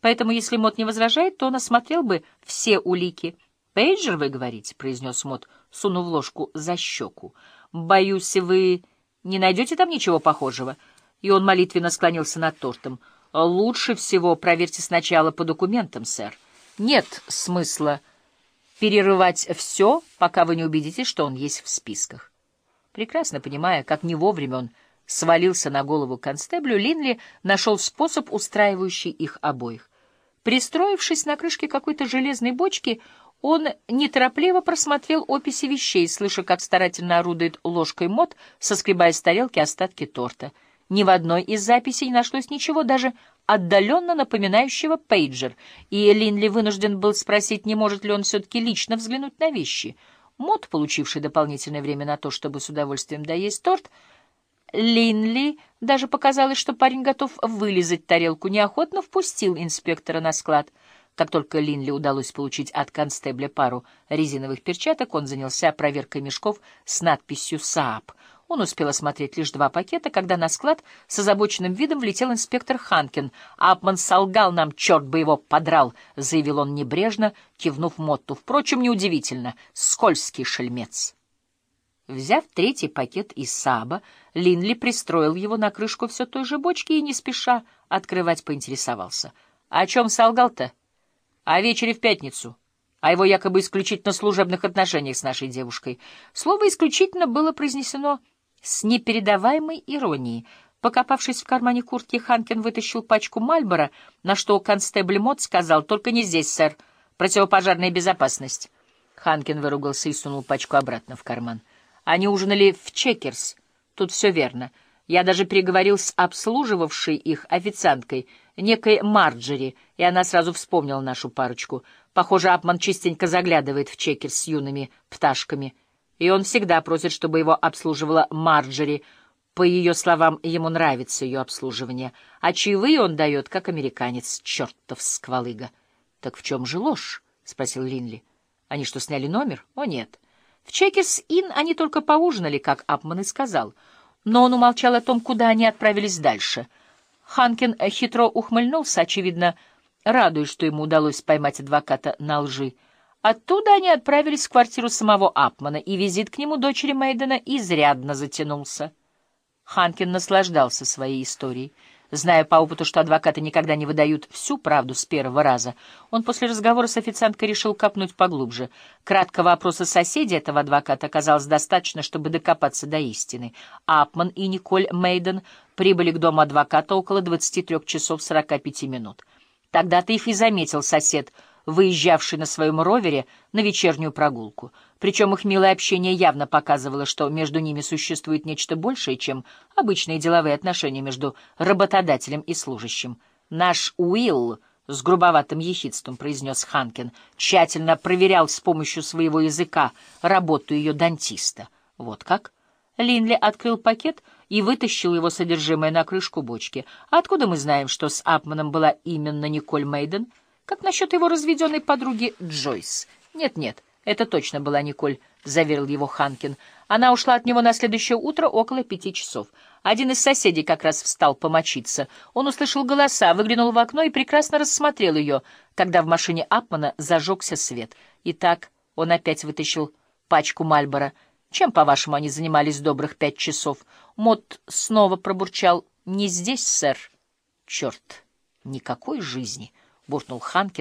Поэтому, если Мот не возражает, то он осмотрел бы все улики. «Пейджер, вы говорите?» — произнес Мот, сунув ложку за щеку. «Боюсь, вы не найдете там ничего похожего?» И он молитвенно склонился над тортом. «Лучше всего проверьте сначала по документам, сэр. Нет смысла перерывать все, пока вы не убедитесь, что он есть в списках». Прекрасно понимая, как не вовремя он свалился на голову констеблю, Линли нашел способ, устраивающий их обоих. Пристроившись на крышке какой-то железной бочки, он неторопливо просмотрел описи вещей, слыша, как старательно орудует ложкой мод, соскребая с тарелки остатки торта. Ни в одной из записей не нашлось ничего даже отдаленно напоминающего пейджер, и Линли вынужден был спросить, не может ли он все-таки лично взглянуть на вещи — Мод, получивший дополнительное время на то, чтобы с удовольствием доесть торт, Линли даже показалось, что парень готов вылезать тарелку, неохотно впустил инспектора на склад. Как только Линли удалось получить от констебля пару резиновых перчаток, он занялся проверкой мешков с надписью «СААП». Он успел осмотреть лишь два пакета, когда на склад с озабоченным видом влетел инспектор Ханкин. «Апман солгал нам, черт бы его подрал!» — заявил он небрежно, кивнув Мотту. «Впрочем, неудивительно. Скользкий шельмец». Взяв третий пакет из Саба, Линли пристроил его на крышку все той же бочки и, не спеша открывать, поинтересовался. — О чем солгал-то? — О вечере в пятницу. О его якобы исключительно служебных отношениях с нашей девушкой. Слово «исключительно» было произнесено с непередаваемой иронией. Покопавшись в кармане куртки, Ханкин вытащил пачку Мальбора, на что констебль Мот сказал, «Только не здесь, сэр. Противопожарная безопасность». Ханкин выругался и сунул пачку обратно в карман. Они ужинали в Чекерс. Тут все верно. Я даже переговорил с обслуживавшей их официанткой, некой Марджери, и она сразу вспомнила нашу парочку. Похоже, Апман частенько заглядывает в Чекерс с юными пташками — и он всегда просит, чтобы его обслуживала Марджери. По ее словам, ему нравится ее обслуживание, а чаевые он дает, как американец, чертов сквалыга. — Так в чем же ложь? — спросил Линли. — Они что, сняли номер? — О, нет. В Чекерс-Ин они только поужинали, как Апман и сказал. Но он умолчал о том, куда они отправились дальше. Ханкин хитро ухмыльнулся, очевидно, радуясь, что ему удалось поймать адвоката на лжи. Оттуда они отправились в квартиру самого Апмана, и визит к нему дочери Мейдена изрядно затянулся. Ханкин наслаждался своей историей. Зная по опыту, что адвокаты никогда не выдают всю правду с первого раза, он после разговора с официанткой решил копнуть поглубже. Краткого опроса соседей этого адвоката оказалось достаточно, чтобы докопаться до истины. Апман и Николь Мейден прибыли к дому адвоката около 23 часов 45 минут. Тогда-то их и заметил сосед — выезжавший на своем ровере на вечернюю прогулку. Причем их милое общение явно показывало, что между ними существует нечто большее, чем обычные деловые отношения между работодателем и служащим. «Наш Уилл», — с грубоватым ехидством произнес Ханкин, тщательно проверял с помощью своего языка работу ее дантиста. «Вот как?» Линли открыл пакет и вытащил его содержимое на крышку бочки. «Откуда мы знаем, что с Апманом была именно Николь Мейден?» Как насчет его разведенной подруги Джойс? Нет-нет, это точно была Николь, — заверил его Ханкин. Она ушла от него на следующее утро около пяти часов. Один из соседей как раз встал помочиться. Он услышал голоса, выглянул в окно и прекрасно рассмотрел ее, когда в машине Апмана зажегся свет. Итак, он опять вытащил пачку Мальбора. Чем, по-вашему, они занимались добрых пять часов? Мот снова пробурчал. «Не здесь, сэр». «Черт, никакой жизни!» — буркнул Ханкин.